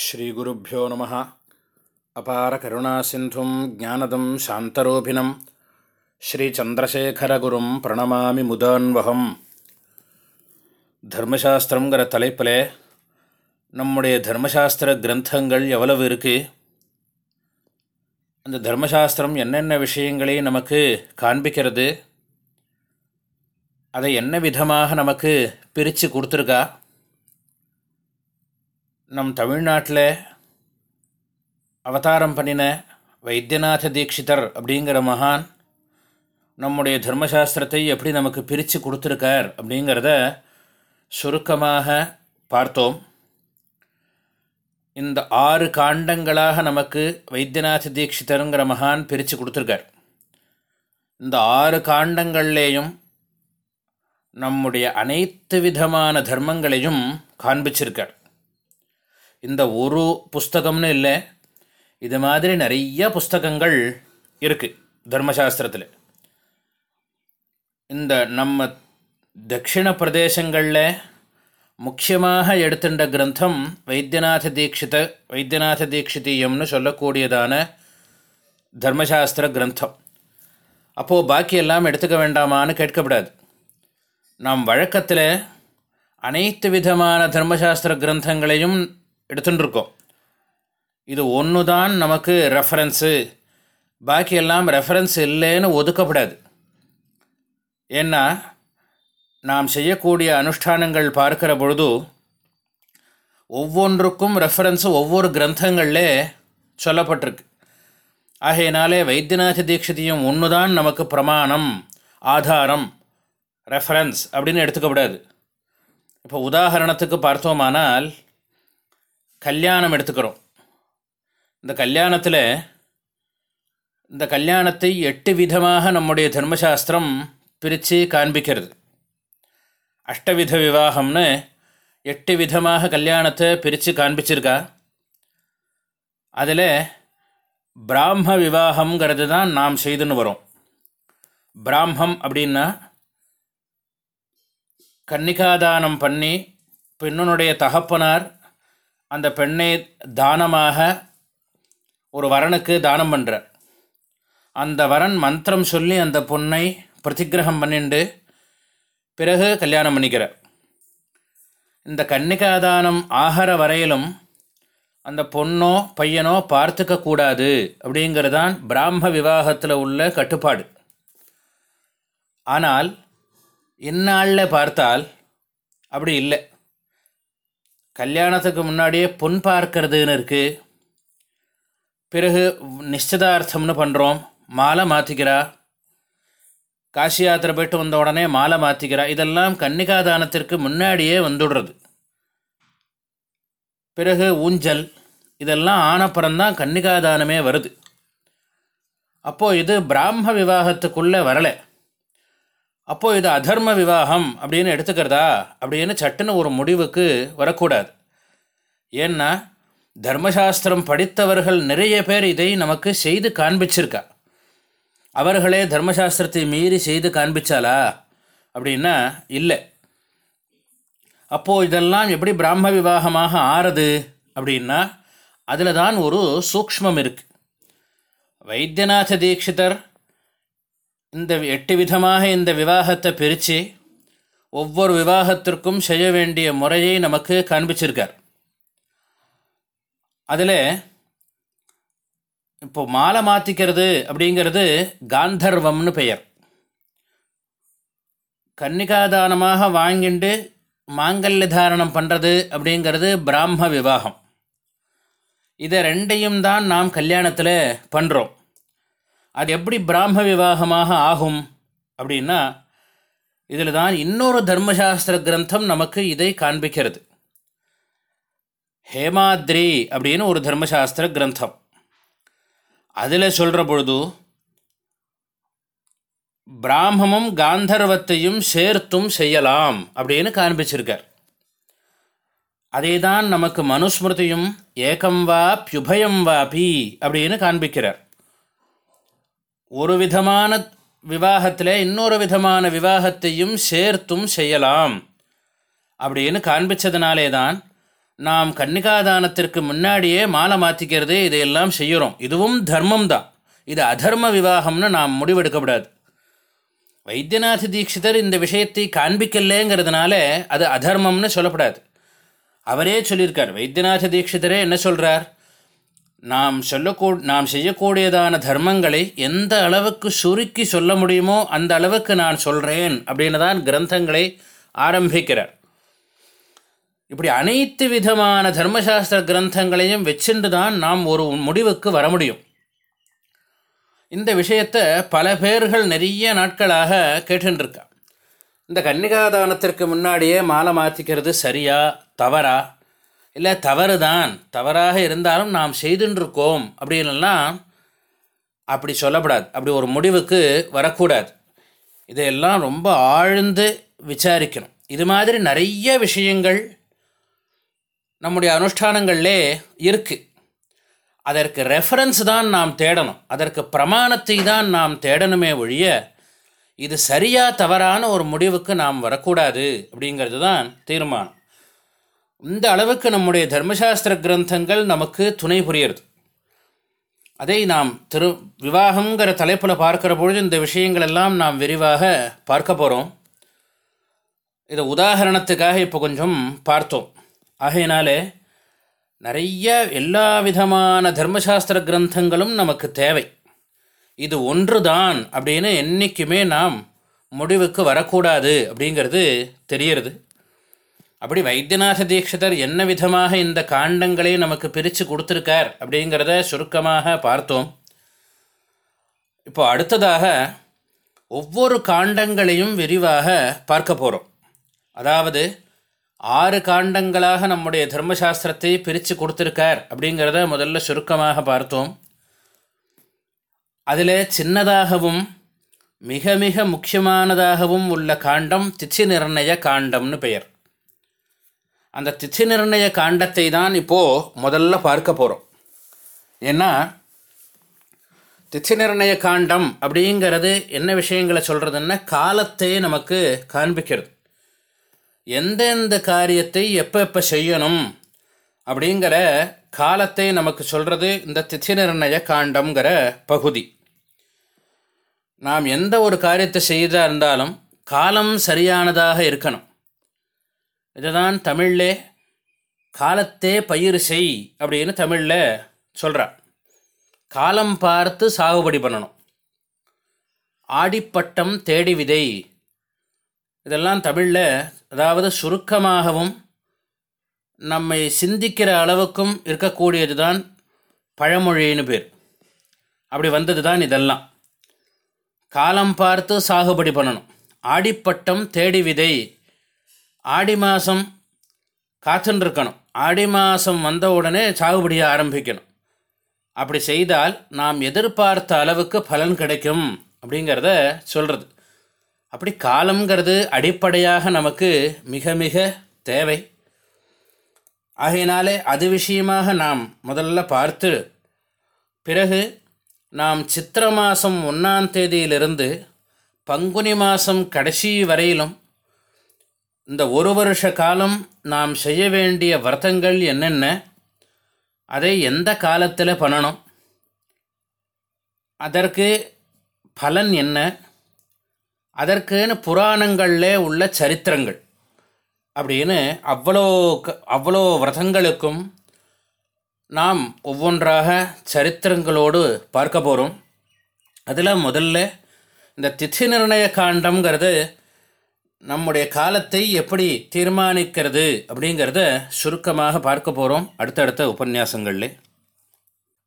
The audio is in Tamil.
ஸ்ரீகுருப்போ நம. அபார கருணாசிந்தும் ஜானதம் சாந்தரூபிணம். ஸ்ரீச்சந்திரசேகரகுரும் பிரணமாமி முதான்வகம். தர்மசாஸ்திரங்கிற தலைப்பில் நம்முடைய தர்மசாஸ்திர கிரந்தங்கள் எவ்வளவு இருக்குது அந்த தர்மசாஸ்திரம் என்னென்ன விஷயங்களை நமக்கு காண்பிக்கிறது? அதை என்ன விதமாக நமக்கு பிரித்து கொடுத்துருக்கா? நம் தமிழ்நாட்டில் அவதாரம் பண்ணின வைத்தியநாத தீட்சிதர் அப்படிங்கிற மகான் நம்முடைய தர்மசாஸ்திரத்தை எப்படி நமக்கு பிரித்து கொடுத்துருக்கார் அப்படிங்கிறத சுருக்கமாக பார்த்தோம். இந்த ஆறு காண்டங்களாக நமக்கு வைத்தியநாத தீட்சிதருங்கிற மகான் பிரித்து கொடுத்துருக்கார். இந்த ஆறு காண்டங்கள்லேயும் நம்முடைய அனைத்து விதமான தர்மங்களையும் காண்பிச்சிருக்கார். இந்த ஒரு புஸ்தகம்னு இல்லை. இது மாதிரி நிறைய புஸ்தகங்கள் இருக்குது தர்மசாஸ்திரத்தில். இந்த நம்ம தட்சிண பிரதேசங்களில் முக்கியமாக எடுத்துட்ட கிரந்தம் வைத்தியநாத தீட்சித வைத்தியநாத தீட்சிதீயம்னு சொல்லக்கூடியதான தர்மசாஸ்திர கிரந்தம். அப்போது பாக்கி எல்லாம் எடுத்துக்க வேண்டாமான்னு கேட்கப்படாது. நாம் வழக்கத்தில் அனைத்து விதமான தர்மசாஸ்திர கிரந்தங்களையும் எடுத்துட்டுருக்கோம். இது ஒன்று தான் நமக்கு ரெஃபரன்ஸு பாக்கியெல்லாம் ரெஃபரன்ஸ் இல்லைன்னு ஒதுக்கப்படாது. ஏன்னா நாம் செய்யக்கூடிய அனுஷ்டானங்கள் பார்க்கிற பொழுது ஒவ்வொன்றுக்கும் ரெஃபரன்ஸு ஒவ்வொரு கிரந்தங்களில் சொல்லப்பட்டிருக்கு. ஆகையினாலே வைத்தியநாத தீட்சிதையும் ஒன்று தான் நமக்கு பிரமாணம் ஆதாரம் ரெஃபரன்ஸ் அப்படின்னு எடுத்துக்கப்படாது. இப்போ உதாரணத்துக்கு பார்த்தோமானால் கல்யாணம் எடுத்துக்கிறோம். இந்த கல்யாணத்தில் இந்த கல்யாணத்தை எட்டு விதமாக நம்முடைய தர்மசாஸ்திரம் பிரித்து காண்பிக்கிறது. அஷ்டவித விவாகம்னு எட்டு விதமாக கல்யாணத்தை பிரித்து காண்பிச்சிருக்கா? அதில் பிராம விவாகம்ங்கிறது தான் நாம் செய்துன்னு வரோம். பிராமம் அப்படின்னா கன்னிகாதானம் பண்ணி பெண்ணுனுடைய தகப்பனார் அந்த பெண்ணை தானமாக ஒரு வரனுக்கு தானம் பண்ணுறார் அந்த வரன் மந்திரம் சொல்லி அந்த பொண்ணை பிரதிகிரகம் பண்ணிண்டு பிறகு கல்யாணம் பண்ணிக்கிறார் இந்த கன்னிகாதானம் ஆகிற வரையிலும் அந்த பொண்ணோ பையனோ பார்த்துக்க கூடாது அப்படிங்கிறதான் பிராம விவாகத்தில் உள்ள கட்டுப்பாடு. ஆனால் இந்நாளில் பார்த்தால் அப்படி இல்லை. கல்யாணத்துக்கு முன்னாடியே பொன் பார்க்கறதுன்னு இருக்குது பிறகு நிச்சயதார்த்தம்னு பண்ணுறோம் மாலை மாற்றிக்கிறா காசி யாத்திரை போயிட்டு வந்த உடனே மாலை மாற்றிக்கிறா இதெல்லாம் கன்னிகாதானத்திற்கு முன்னாடியே வந்துடுறது. பிறகு ஊஞ்சல் இதெல்லாம் ஆனப்புறம்தான் கன்னிகாதானமே வருது. அப்போது இது பிராம விவாகத்துக்குள்ளே வரலை. அப்போது இது அதர்ம விவாகம் அப்படின்னு எடுத்துக்கிறதா? அப்படின்னு சட்டுன்னு ஒரு முடிவுக்கு வரக்கூடாது. ஏன்னா தர்மசாஸ்திரம் படித்தவர்கள் நிறைய பேர் இதை நமக்கு செய்து காண்பிச்சிருக்கா. அவர்களே தர்மசாஸ்திரத்தை மீறி செய்து காண்பிச்சாலா? அப்படின்னா இல்லை. அப்போது இதெல்லாம் எப்படி பிராம விவாகமாக ஆறுது? அப்படின்னா அதில் தான் ஒரு சூக்ஷ்மம் இருக்குது வைத்தியநாத தீட்சிதர் இந்த எட்டு விதமாக இந்த விவாகத்தை பிரித்து ஒவ்வொரு விவாகத்திற்கும் செய்ய வேண்டிய முறையை நமக்கு காண்பிச்சிருக்கார். அதில் இப்போ மாலை மாற்றிக்கிறது அப்படிங்கிறது காந்தர்வம்னு பெயர். கன்னிகாதானமாக வாங்கிண்டு மாங்கல்ய தாரணம் பண்ணுறது அப்படிங்கிறது பிராம விவாகம். இதை ரெண்டையும் தான் நாம் கல்யாணத்தில் பண்ணுறோம் அது எப்படி பிராம விவாகமாக ஆகும் அப்படின்னா இதில் தான் இன்னொரு தர்மசாஸ்திர கிரந்தம் நமக்கு இதை காண்பிக்கிறது. ஹேமாத்ரி அப்படின்னு ஒரு தர்மசாஸ்திர கிரந்தம். அதில் சொல்கிற பொழுது பிராமமும் காந்தர்வத்தையும் சேர்த்தும் செய்யலாம் அப்படின்னு காண்பிச்சிருக்கார். அதே தான் நமக்கு மனுஸ்மிருதியும் ஏகம் வா பியுபயம் வாபி அப்படின்னு காண்பிக்கிறார். ஒரு விதமான விவாகத்தில் இன்னொரு விதமான விவாகத்தையும் சேர்த்தும் செய்யலாம். அப்படின்னு காண்பிச்சதுனாலே தான் நாம் கன்னிகாதானத்திற்கு முன்னாடியே மாலை மாற்றிக்கிறது இதையெல்லாம் செய்கிறோம். இதுவும் தர்மம் தான் இது அதர்ம விவாகம்னு நாம் முடிவெடுக்கப்படாது வைத்தியநாத தீட்சிதர் இந்த விஷயத்தை காண்பிக்கலேங்கிறதுனால அது அதர்மம்னு சொல்லப்படாது. அவரே சொல்லியிருக்கார் வைத்தியநாத தீட்சிதரே என்ன சொல்கிறார் நாம் சொல்லக்கூ நாம் செய்யக்கூடியதான தர்மங்களை எந்த அளவுக்கு சுருக்கி சொல்ல முடியுமோ அந்த அளவுக்கு நான் சொல்கிறேன் அப்படின்னு தான் கிரந்தங்களை ஆரம்பிக்கிறார். இப்படி அனைத்து விதமான தர்மசாஸ்திர கிரந்தங்களையும் வச்சுட்டு தான் நாம் ஒரு முடிவுக்கு வர முடியும். இந்த விஷயத்தை பல பேர்கள் நிறைய நாட்களாக கேட்டுருக்கா இந்த கன்னிகாதானத்திற்கு முன்னாடியே மாலை மாற்றிக்கிறது சரியா தவறா? இல்லை தவறு தான் தவறாக இருந்தாலும் நாம் செய்துன்றிருக்கோம் அப்படின்லாம் அப்படி சொல்லப்படாது. அப்படி ஒரு முடிவுக்கு வரக்கூடாது. இதையெல்லாம் ரொம்ப ஆழ்ந்து விசாரிக்கணும். இது மாதிரி நிறைய விஷயங்கள் நம்முடைய அனுஷ்டானங்கள்லே இருக்குது அதற்கு ரெஃபரன்ஸ் தான் நாம் தேடணும். அதற்கு பிரமாணத்தை தான் நாம் தேடணுமே ஒழிய இது சரியாக தவறான ஒரு முடிவுக்கு நாம் வரக்கூடாது அப்படிங்கிறது தான் தீர்மானம். இந்த அளவுக்கு நம்முடைய தர்மசாஸ்திர கிரந்தங்கள் நமக்கு துணை புரியிறது. அதை நாம் திரு விவாகங்கிற தலைப்பில் பார்க்குற பொழுது இந்த விஷயங்களெல்லாம் நாம் விரிவாக பார்க்க போகிறோம் இதை உதாரணத்துக்காக இப்போ கொஞ்சம் பார்த்தோம். ஆகையினாலே நிறைய எல்லா விதமான தர்மசாஸ்திர கிரந்தங்களும் நமக்கு தேவை. இது ஒன்று தான் அப்படின்னு என்றைக்குமே நாம் முடிவுக்கு வரக்கூடாது அப்படிங்கிறது தெரிகிறது அப்படி வைத்தியநாத தீட்சிதர் என்ன விதமாக இந்த காண்டங்களை நமக்கு பிரித்து கொடுத்துருக்கார் அப்படிங்கிறத சுருக்கமாக பார்த்தோம். இப்போ அடுத்ததாக ஒவ்வொரு காண்டங்களையும் விரிவாக பார்க்க போகிறோம் அதாவது ஆறு காண்டங்களாக நம்முடைய தர்மசாஸ்திரத்தை பிரித்து கொடுத்துருக்கார் அப்படிங்கிறத முதல்ல சுருக்கமாக பார்த்தோம். அதில் சின்னதாகவும் மிக மிக முக்கியமானதாகவும் உள்ள காண்டம் திச்சி நிர்ணய காண்டம்னு பெயர். அந்த திச்சி நிர்ணய காண்டத்தை தான் இப்போது முதல்ல பார்க்க போகிறோம் ஏன்னா திச்சி நிர்ணய காண்டம் அப்படிங்கிறது என்ன விஷயங்களை சொல்கிறதுன்னா காலத்தை நமக்கு காண்பிக்கிறது. எந்தெந்த காரியத்தை எப்போ எப்போ செய்யணும் அப்படிங்கிற காலத்தை நமக்கு சொல்கிறது இந்த திதி நிர்ணய காண்டங்கிற பகுதி. நாம் எந்த ஒரு காரியத்தை செய்தா இருந்தாலும் காலம் சரியானதாக இருக்கணும். இதை தான் தமிழில் காலத்தே பயிர் செய் அப்படின்னு தமிழில் சொல்கிறார் காலம் பார்த்து சாகுபடி பண்ணணும். ஆடிப்பட்டம் தேடி விதை. இதெல்லாம் தமிழில் அதாவது சுருக்கமாகவும் நம்மை சிந்திக்கிற அளவுக்கும் இருக்கக்கூடியது தான் பழமொழின்னு பேர். அப்படி வந்தது தான் இதெல்லாம். காலம் பார்த்து சாகுபடி பண்ணணும். ஆடிப்பட்டம் தேடி விதை. ஆடி மாதம் காத்துருக்கணும் ஆடி மாதம் வந்த உடனே சாகுபடியை ஆரம்பிக்கணும். அப்படி செய்தால் நாம் எதிர்பார்த்த அளவுக்கு பலன் கிடைக்கும் அப்படிங்கிறத சொல்கிறது அப்படி காலங்கிறது அடிப்படையாக நமக்கு மிக மிக தேவை. ஆகையினாலே அது விஷயமாக நாம் முதல்ல பார்த்து பிறகு நாம் சித்திர மாதம் ஒன்றாம் தேதியிலிருந்து பங்குனி மாதம் கடைசி வரையிலும் இந்த ஒரு வருஷ காலம் நாம் செய்ய வேண்டிய விரதங்கள் என்னென்ன? அதை எந்த காலத்தில் பண்ணணும்? அதற்கு பலன் என்ன? அதற்குன்னு புராணங்களில் உள்ள சரித்திரங்கள். அப்படின்னு அவ்வளோ அவ்வளோ விரதங்களுக்கும் நாம் ஒவ்வொன்றாக சரித்திரங்களோடு பார்க்க போகிறோம் அதில் முதல்ல இந்த திதி நிர்ணய காண்டம்ங்கிறது நம்முடைய காலத்தை எப்படி தீர்மானிக்கிறது அப்படிங்கிறத சுருக்கமாக பார்க்க போகிறோம் அடுத்தடுத்த உபன்யாசங்களில்.